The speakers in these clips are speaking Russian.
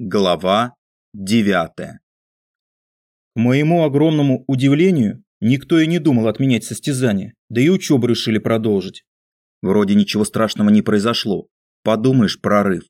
Глава 9 К моему огромному удивлению, никто и не думал отменять состязание, да и учебу решили продолжить. Вроде ничего страшного не произошло. Подумаешь, прорыв.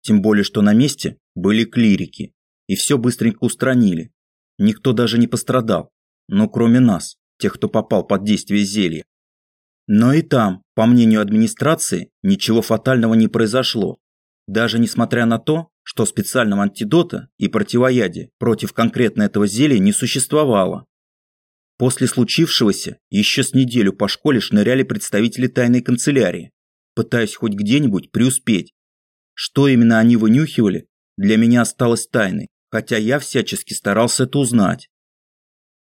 Тем более, что на месте были клирики. И все быстренько устранили. Никто даже не пострадал. Но кроме нас, тех, кто попал под действие зелья. Но и там, по мнению администрации, ничего фатального не произошло. Даже несмотря на то, что специального антидота и противоядия против конкретно этого зелья не существовало. После случившегося еще с неделю по школе шныряли представители тайной канцелярии, пытаясь хоть где-нибудь преуспеть. Что именно они вынюхивали, для меня осталось тайной, хотя я всячески старался это узнать.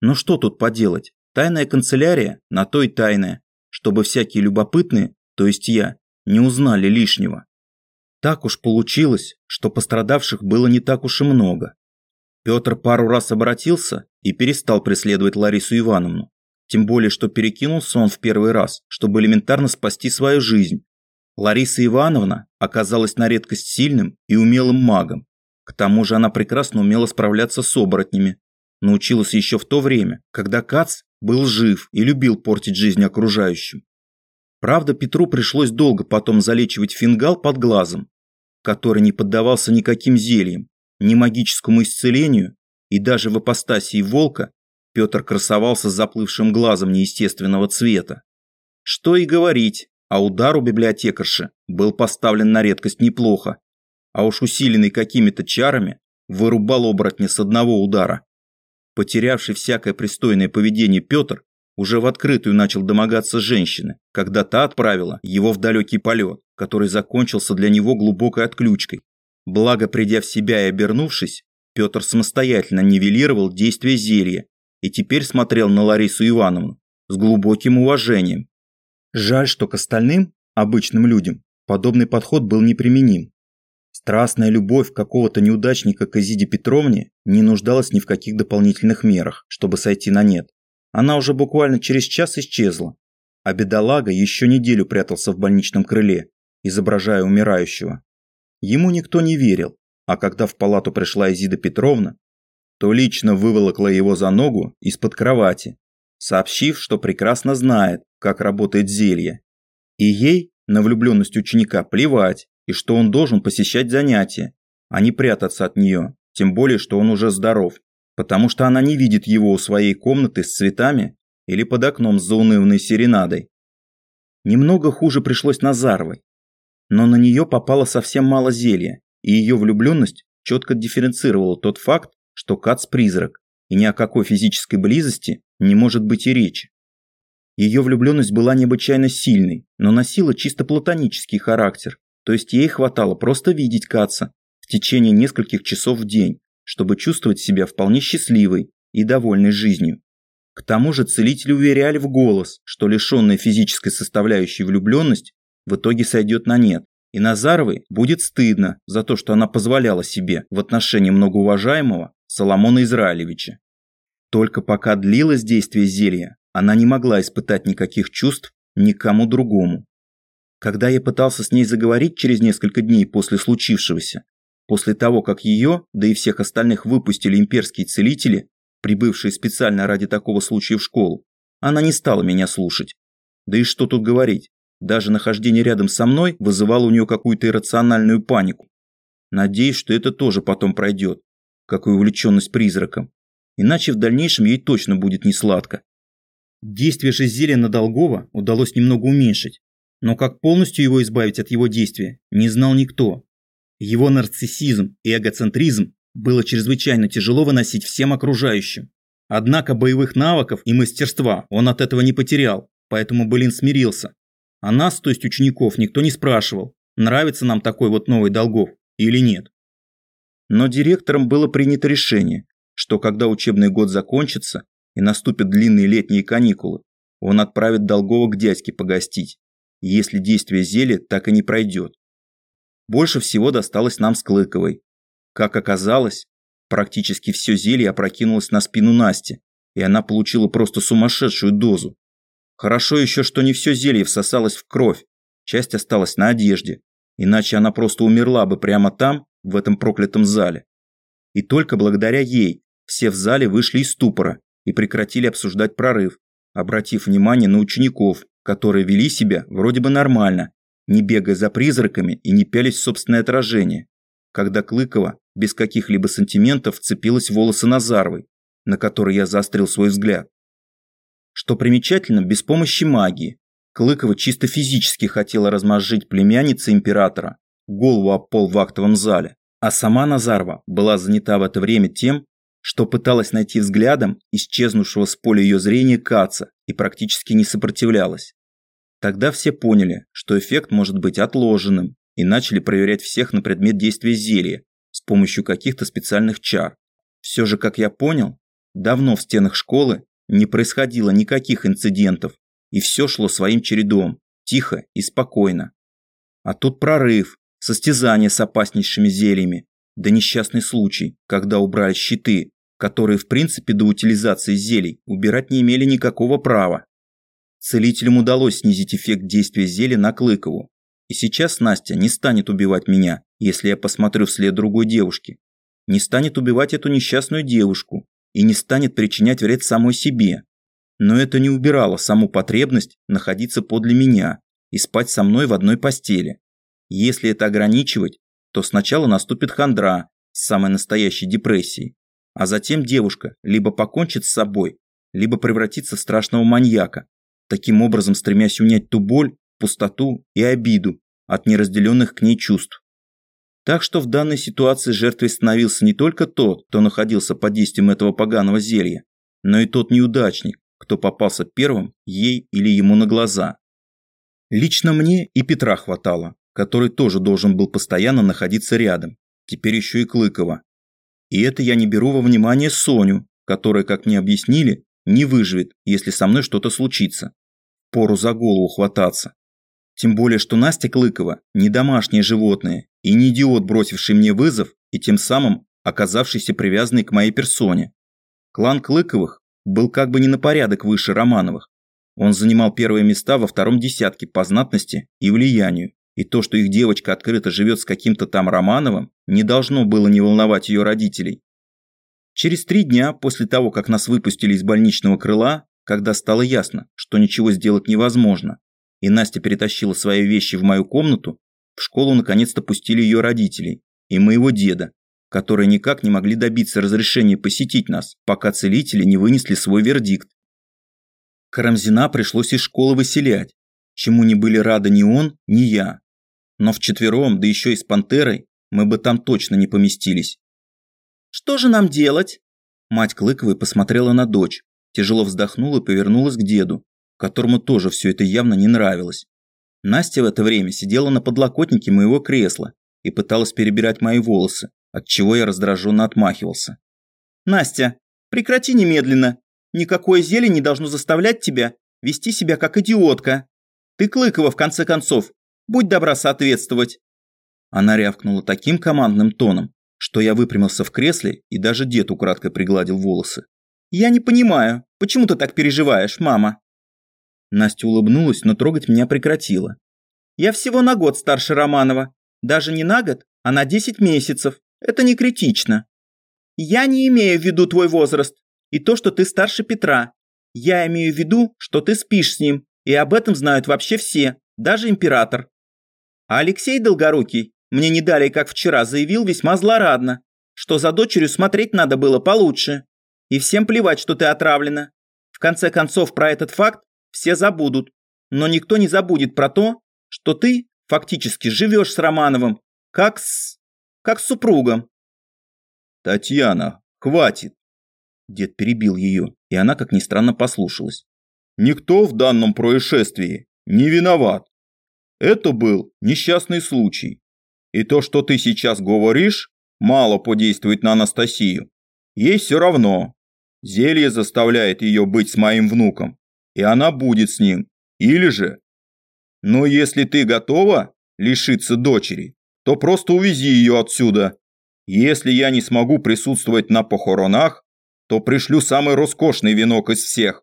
Но что тут поделать? Тайная канцелярия на то и тайная, чтобы всякие любопытные, то есть я, не узнали лишнего. Так уж получилось, что пострадавших было не так уж и много. Петр пару раз обратился и перестал преследовать Ларису Ивановну. Тем более, что перекинулся он в первый раз, чтобы элементарно спасти свою жизнь. Лариса Ивановна оказалась на редкость сильным и умелым магом. К тому же она прекрасно умела справляться с оборотнями. Научилась еще в то время, когда Кац был жив и любил портить жизнь окружающим. Правда, Петру пришлось долго потом залечивать фингал под глазом, который не поддавался никаким зельям, ни магическому исцелению, и даже в апостасии волка Петр красовался с заплывшим глазом неестественного цвета. Что и говорить, а удар у библиотекарши был поставлен на редкость неплохо, а уж усиленный какими-то чарами вырубал оборотня с одного удара. Потерявший всякое пристойное поведение Петр уже в открытую начал домогаться женщины, когда та отправила его в далекий полет, который закончился для него глубокой отключкой. Благо, придя в себя и обернувшись, Петр самостоятельно нивелировал действие зелья и теперь смотрел на Ларису Ивановну с глубоким уважением. Жаль, что к остальным, обычным людям, подобный подход был неприменим. Страстная любовь какого-то неудачника к Изиде Петровне не нуждалась ни в каких дополнительных мерах, чтобы сойти на нет. Она уже буквально через час исчезла, а бедолага еще неделю прятался в больничном крыле, изображая умирающего. Ему никто не верил, а когда в палату пришла Изида Петровна, то лично выволокла его за ногу из-под кровати, сообщив, что прекрасно знает, как работает зелье. И ей на влюбленность ученика плевать, и что он должен посещать занятия, а не прятаться от нее, тем более, что он уже здоров потому что она не видит его у своей комнаты с цветами или под окном с заунывной серенадой. Немного хуже пришлось Назаровой, но на нее попало совсем мало зелья, и ее влюбленность четко дифференцировала тот факт, что Кац призрак, и ни о какой физической близости не может быть и речи. Ее влюбленность была необычайно сильной, но носила чисто платонический характер, то есть ей хватало просто видеть Каца в течение нескольких часов в день, чтобы чувствовать себя вполне счастливой и довольной жизнью. К тому же целители уверяли в голос, что лишенная физической составляющей влюбленность в итоге сойдет на нет, и Назаровой будет стыдно за то, что она позволяла себе в отношении многоуважаемого Соломона Израилевича. Только пока длилось действие зелья, она не могла испытать никаких чувств никому другому. Когда я пытался с ней заговорить через несколько дней после случившегося, После того, как ее, да и всех остальных выпустили имперские целители, прибывшие специально ради такого случая в школу, она не стала меня слушать. Да и что тут говорить, даже нахождение рядом со мной вызывало у нее какую-то иррациональную панику. Надеюсь, что это тоже потом пройдет, как и увлеченность призраком. Иначе в дальнейшем ей точно будет не сладко. Действие же зелья на Долгова удалось немного уменьшить, но как полностью его избавить от его действия, не знал никто. Его нарциссизм и эгоцентризм было чрезвычайно тяжело выносить всем окружающим. Однако боевых навыков и мастерства он от этого не потерял, поэтому Блин смирился. А нас, то есть учеников, никто не спрашивал, нравится нам такой вот новый Долгов или нет. Но директором было принято решение, что когда учебный год закончится и наступят длинные летние каникулы, он отправит Долгова к дядьке погостить, если действие зелья так и не пройдет. Больше всего досталось нам с Клыковой. Как оказалось, практически все зелье опрокинулось на спину Насти, и она получила просто сумасшедшую дозу. Хорошо еще, что не все зелье всосалось в кровь, часть осталась на одежде, иначе она просто умерла бы прямо там, в этом проклятом зале. И только благодаря ей все в зале вышли из ступора и прекратили обсуждать прорыв, обратив внимание на учеников, которые вели себя вроде бы нормально, не бегая за призраками и не пялись в собственное отражение, когда Клыкова без каких-либо сантиментов вцепилась в волосы Назаровой, на которые я заострил свой взгляд. Что примечательно, без помощи магии. Клыкова чисто физически хотела размозжить племяннице императора голову об пол в актовом зале, а сама Назарова была занята в это время тем, что пыталась найти взглядом исчезнувшего с поля ее зрения Каца и практически не сопротивлялась. Тогда все поняли, что эффект может быть отложенным и начали проверять всех на предмет действия зелья с помощью каких-то специальных чар. Все же, как я понял, давно в стенах школы не происходило никаких инцидентов, и все шло своим чередом, тихо и спокойно. А тут прорыв, состязание с опаснейшими зельями, да несчастный случай, когда убрали щиты, которые в принципе до утилизации зелий убирать не имели никакого права. Целителям удалось снизить эффект действия зелья на Клыкову, и сейчас Настя не станет убивать меня, если я посмотрю вслед другой девушки. Не станет убивать эту несчастную девушку и не станет причинять вред самой себе. Но это не убирало саму потребность находиться подле меня и спать со мной в одной постели. Если это ограничивать, то сначала наступит хандра с самой настоящей депрессией, а затем девушка либо покончит с собой, либо превратится в страшного маньяка, таким образом стремясь унять ту боль, пустоту и обиду от неразделенных к ней чувств. Так что в данной ситуации жертвой становился не только тот, кто находился под действием этого поганого зелья, но и тот неудачник, кто попался первым ей или ему на глаза. Лично мне и Петра хватало, который тоже должен был постоянно находиться рядом, теперь еще и Клыкова. И это я не беру во внимание Соню, которая, как мне объяснили, не выживет, если со мной что-то случится. Пору за голову хвататься. Тем более, что Настя Клыкова не домашнее животное и не идиот, бросивший мне вызов и тем самым оказавшийся привязанный к моей персоне. Клан Клыковых был как бы не на порядок выше Романовых. Он занимал первые места во втором десятке по знатности и влиянию и то, что их девочка открыто живет с каким-то там Романовым, не должно было не волновать ее родителей. Через три дня после того, как нас выпустили из больничного крыла, когда стало ясно, что ничего сделать невозможно, и Настя перетащила свои вещи в мою комнату, в школу наконец-то пустили ее родителей и моего деда, которые никак не могли добиться разрешения посетить нас, пока целители не вынесли свой вердикт. Карамзина пришлось из школы выселять, чему не были рады ни он, ни я. Но вчетвером, да еще и с пантерой, мы бы там точно не поместились. «Что же нам делать?» Мать Клыковой посмотрела на дочь, тяжело вздохнула и повернулась к деду, которому тоже все это явно не нравилось. Настя в это время сидела на подлокотнике моего кресла и пыталась перебирать мои волосы, от чего я раздраженно отмахивался. «Настя, прекрати немедленно. Никакое зелье не должно заставлять тебя вести себя как идиотка. Ты Клыкова, в конце концов, Будь добра соответствовать!» Она рявкнула таким командным тоном, что я выпрямился в кресле и даже дед украдкой пригладил волосы. «Я не понимаю, почему ты так переживаешь, мама?» Настя улыбнулась, но трогать меня прекратила. «Я всего на год старше Романова. Даже не на год, а на 10 месяцев. Это не критично. Я не имею в виду твой возраст и то, что ты старше Петра. Я имею в виду, что ты спишь с ним, и об этом знают вообще все, даже император. А Алексей Долгорукий мне не далее, как вчера, заявил весьма злорадно, что за дочерью смотреть надо было получше. И всем плевать, что ты отравлена. В конце концов, про этот факт все забудут. Но никто не забудет про то, что ты фактически живешь с Романовым, как с... как с супругом. Татьяна, хватит. Дед перебил ее, и она, как ни странно, послушалась. Никто в данном происшествии не виноват. Это был несчастный случай. И то, что ты сейчас говоришь, мало подействует на Анастасию. Ей все равно. Зелье заставляет ее быть с моим внуком, и она будет с ним. Или же... Но если ты готова лишиться дочери, то просто увези ее отсюда. Если я не смогу присутствовать на похоронах, то пришлю самый роскошный венок из всех.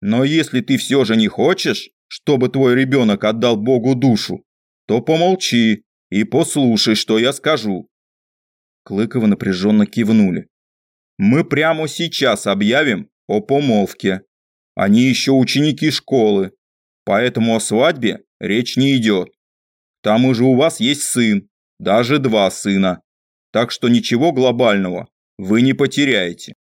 Но если ты все же не хочешь, чтобы твой ребенок отдал Богу душу, то помолчи и послушай, что я скажу. Клыковы напряженно кивнули. «Мы прямо сейчас объявим о помолвке. Они еще ученики школы, поэтому о свадьбе речь не идет. К тому же у вас есть сын, даже два сына, так что ничего глобального вы не потеряете.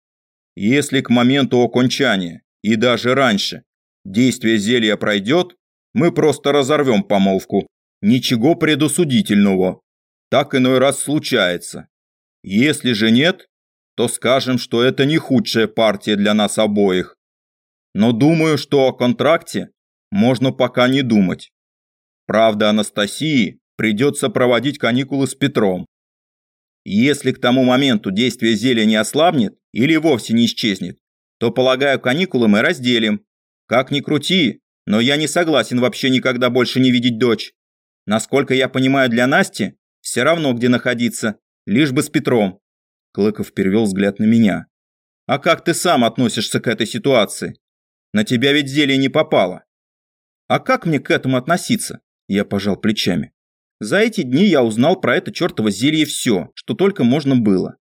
Если к моменту окончания и даже раньше действие зелья пройдет, мы просто разорвем помолвку. Ничего предусудительного. Так иной раз случается. Если же нет, то скажем, что это не худшая партия для нас обоих. Но думаю, что о контракте можно пока не думать. Правда, Анастасии придется проводить каникулы с Петром. Если к тому моменту действие зелья не ослабнет или вовсе не исчезнет, то, полагаю, каникулы мы разделим. Как ни крути, но я не согласен вообще никогда больше не видеть дочь. Насколько я понимаю, для Насти все равно где находиться, лишь бы с Петром. Клыков перевел взгляд на меня. А как ты сам относишься к этой ситуации? На тебя ведь зелье не попало. А как мне к этому относиться? Я пожал плечами. За эти дни я узнал про это чертово зелье все, что только можно было.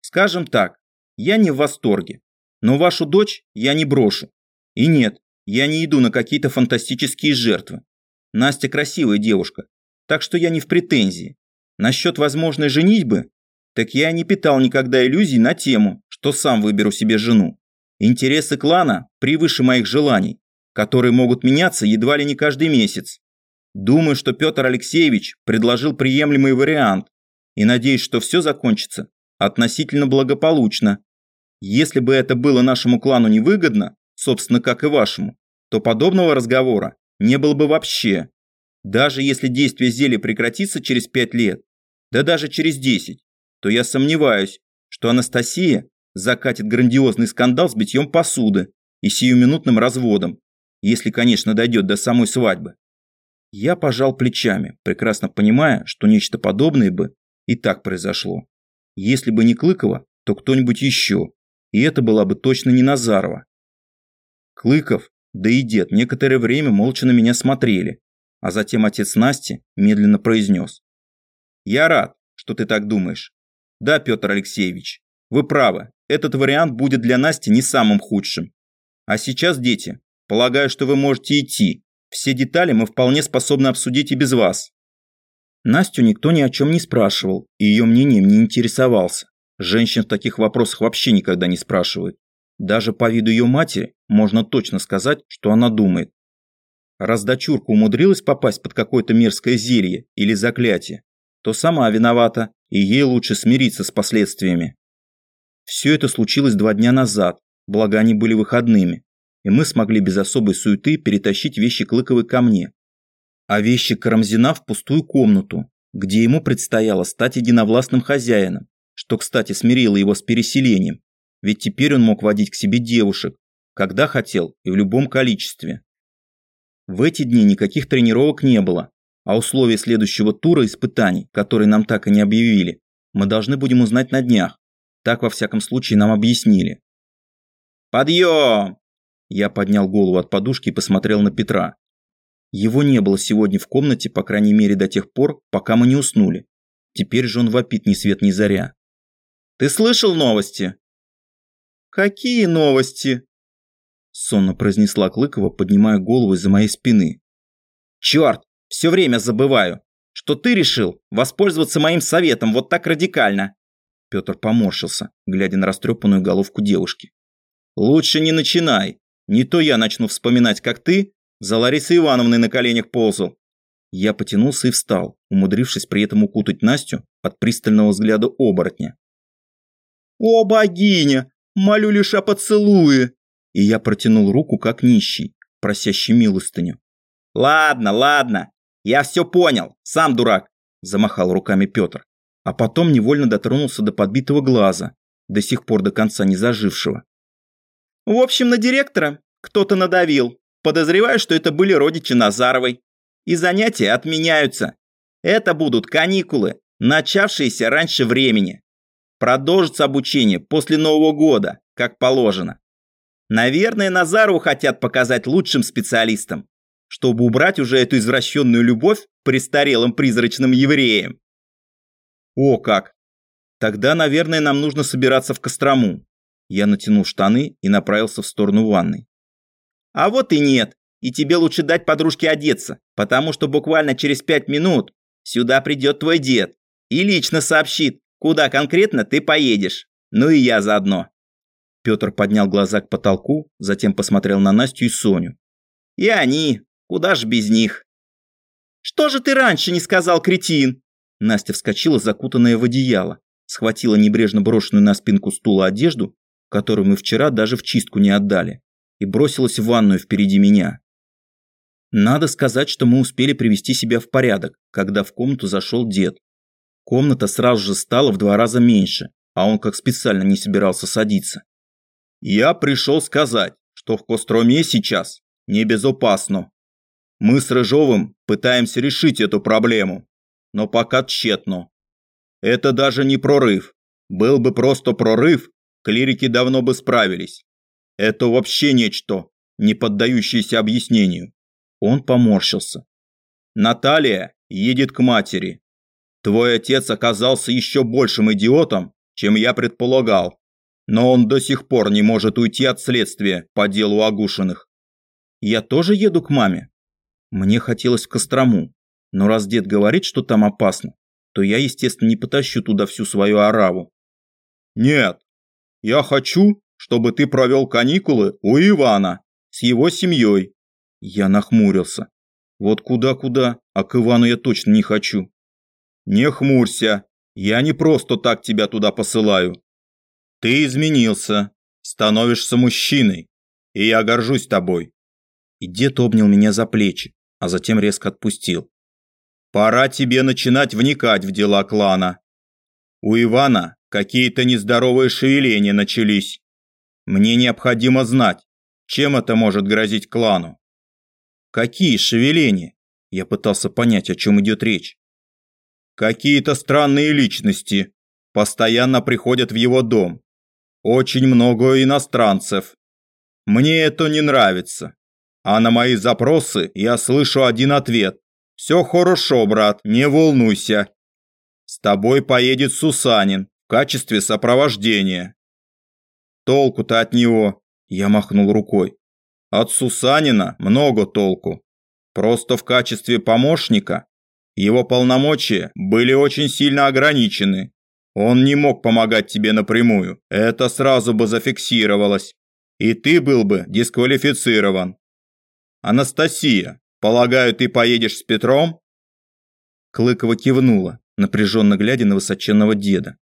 Скажем так, я не в восторге, но вашу дочь я не брошу. И нет, я не иду на какие-то фантастические жертвы. Настя красивая девушка, так что я не в претензии. Насчет возможной женитьбы, так я не питал никогда иллюзий на тему, что сам выберу себе жену. Интересы клана превыше моих желаний, которые могут меняться едва ли не каждый месяц. Думаю, что Петр Алексеевич предложил приемлемый вариант и надеюсь, что все закончится относительно благополучно. Если бы это было нашему клану невыгодно, собственно, как и вашему, то подобного разговора не было бы вообще. Даже если действие зелья прекратится через пять лет, да даже через десять, то я сомневаюсь, что Анастасия закатит грандиозный скандал с битьем посуды и сиюминутным разводом, если, конечно, дойдет до самой свадьбы. Я пожал плечами, прекрасно понимая, что нечто подобное бы и так произошло. Если бы не Клыкова, то кто-нибудь еще, и это была бы точно не Назарова. Клыков, да и дед некоторое время молча на меня смотрели, а затем отец Насти медленно произнес. «Я рад, что ты так думаешь. Да, Петр Алексеевич, вы правы, этот вариант будет для Насти не самым худшим. А сейчас, дети, полагаю, что вы можете идти. Все детали мы вполне способны обсудить и без вас». Настю никто ни о чем не спрашивал, и ее мнением не интересовался. Женщин в таких вопросах вообще никогда не спрашивают. Даже по виду ее матери можно точно сказать, что она думает. Раз дочурка умудрилась попасть под какое-то мерзкое зелье или заклятие, то сама виновата, и ей лучше смириться с последствиями. Все это случилось два дня назад, благо они были выходными, и мы смогли без особой суеты перетащить вещи Клыковой ко мне. А вещи Карамзина в пустую комнату, где ему предстояло стать единовластным хозяином, что, кстати, смирило его с переселением, ведь теперь он мог водить к себе девушек, когда хотел и в любом количестве. В эти дни никаких тренировок не было, а условия следующего тура испытаний, которые нам так и не объявили, мы должны будем узнать на днях. Так, во всяком случае, нам объяснили. «Подъем!» Я поднял голову от подушки и посмотрел на Петра. Его не было сегодня в комнате, по крайней мере, до тех пор, пока мы не уснули. Теперь же он вопит ни свет ни заря. «Ты слышал новости?» «Какие новости?» Сонно произнесла Клыкова, поднимая голову из-за моей спины. «Черт, все время забываю, что ты решил воспользоваться моим советом вот так радикально!» Петр поморщился, глядя на растрепанную головку девушки. «Лучше не начинай. Не то я начну вспоминать, как ты за Ларисой Ивановной на коленях ползал». Я потянулся и встал, умудрившись при этом укутать Настю от пристального взгляда оборотня. «О, богиня! Молю лишь о поцелуе!» И я протянул руку, как нищий, просящий милостыню. «Ладно, ладно, я все понял, сам дурак!» Замахал руками Петр а потом невольно дотронулся до подбитого глаза, до сих пор до конца не зажившего. В общем, на директора кто-то надавил. Подозреваю, что это были родичи Назаровой. И занятия отменяются. Это будут каникулы, начавшиеся раньше времени. Продолжится обучение после Нового года, как положено. Наверное, Назарову хотят показать лучшим специалистам, чтобы убрать уже эту извращенную любовь престарелым призрачным евреям. О как! Тогда, наверное, нам нужно собираться в Кострому. Я натянул штаны и направился в сторону ванной. А вот и нет. И тебе лучше дать подружке одеться, потому что буквально через пять минут сюда придет твой дед и лично сообщит, куда конкретно ты поедешь. Ну и я заодно. Петр поднял глаза к потолку, затем посмотрел на Настю и Соню. И они, куда ж без них? Что же ты раньше не сказал, кретин? Настя вскочила, закутанная в одеяло, схватила небрежно брошенную на спинку стула одежду, которую мы вчера даже в чистку не отдали, и бросилась в ванную впереди меня. Надо сказать, что мы успели привести себя в порядок, когда в комнату зашел дед. Комната сразу же стала в два раза меньше, а он как специально не собирался садиться. Я пришел сказать, что в Костроме сейчас небезопасно. Мы с Рыжовым пытаемся решить эту проблему, но пока тщетно. Это даже не прорыв. Был бы просто прорыв, клирики давно бы справились. Это вообще нечто, не поддающееся объяснению. Он поморщился. Наталья едет к матери. Твой отец оказался еще большим идиотом, чем я предполагал. Но он до сих пор не может уйти от следствия по делу Агушиных. Я тоже еду к маме. Мне хотелось в Кострому, но раз дед говорит, что там опасно, то я, естественно, не потащу туда всю свою ораву. Нет, я хочу, чтобы ты провел каникулы у Ивана с его семьей. Я нахмурился. Вот куда-куда, а к Ивану я точно не хочу. Не хмурься, я не просто так тебя туда посылаю. Ты изменился, становишься мужчиной, и я горжусь тобой. И дед обнял меня за плечи, а затем резко отпустил. Пора тебе начинать вникать в дела клана. У Ивана какие-то нездоровые шевеления начались. Мне необходимо знать, чем это может грозить клану. Какие шевеления? Я пытался понять, о чем идет речь. Какие-то странные личности постоянно приходят в его дом очень много иностранцев. Мне это не нравится. А на мои запросы я слышу один ответ. Все хорошо, брат, не волнуйся. С тобой поедет Сусанин в качестве сопровождения. Толку-то от него, я махнул рукой. От Сусанина много толку. Просто в качестве помощника его полномочия были очень сильно ограничены. Он не мог помогать тебе напрямую. Это сразу бы зафиксировалось. И ты был бы дисквалифицирован. Анастасия, полагаю, ты поедешь с Петром? Клыкова кивнула, напряженно глядя на высоченного деда.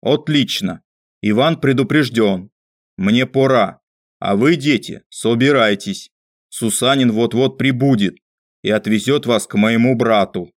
Отлично. Иван предупрежден. Мне пора. А вы, дети, собирайтесь. Сусанин вот-вот прибудет и отвезет вас к моему брату.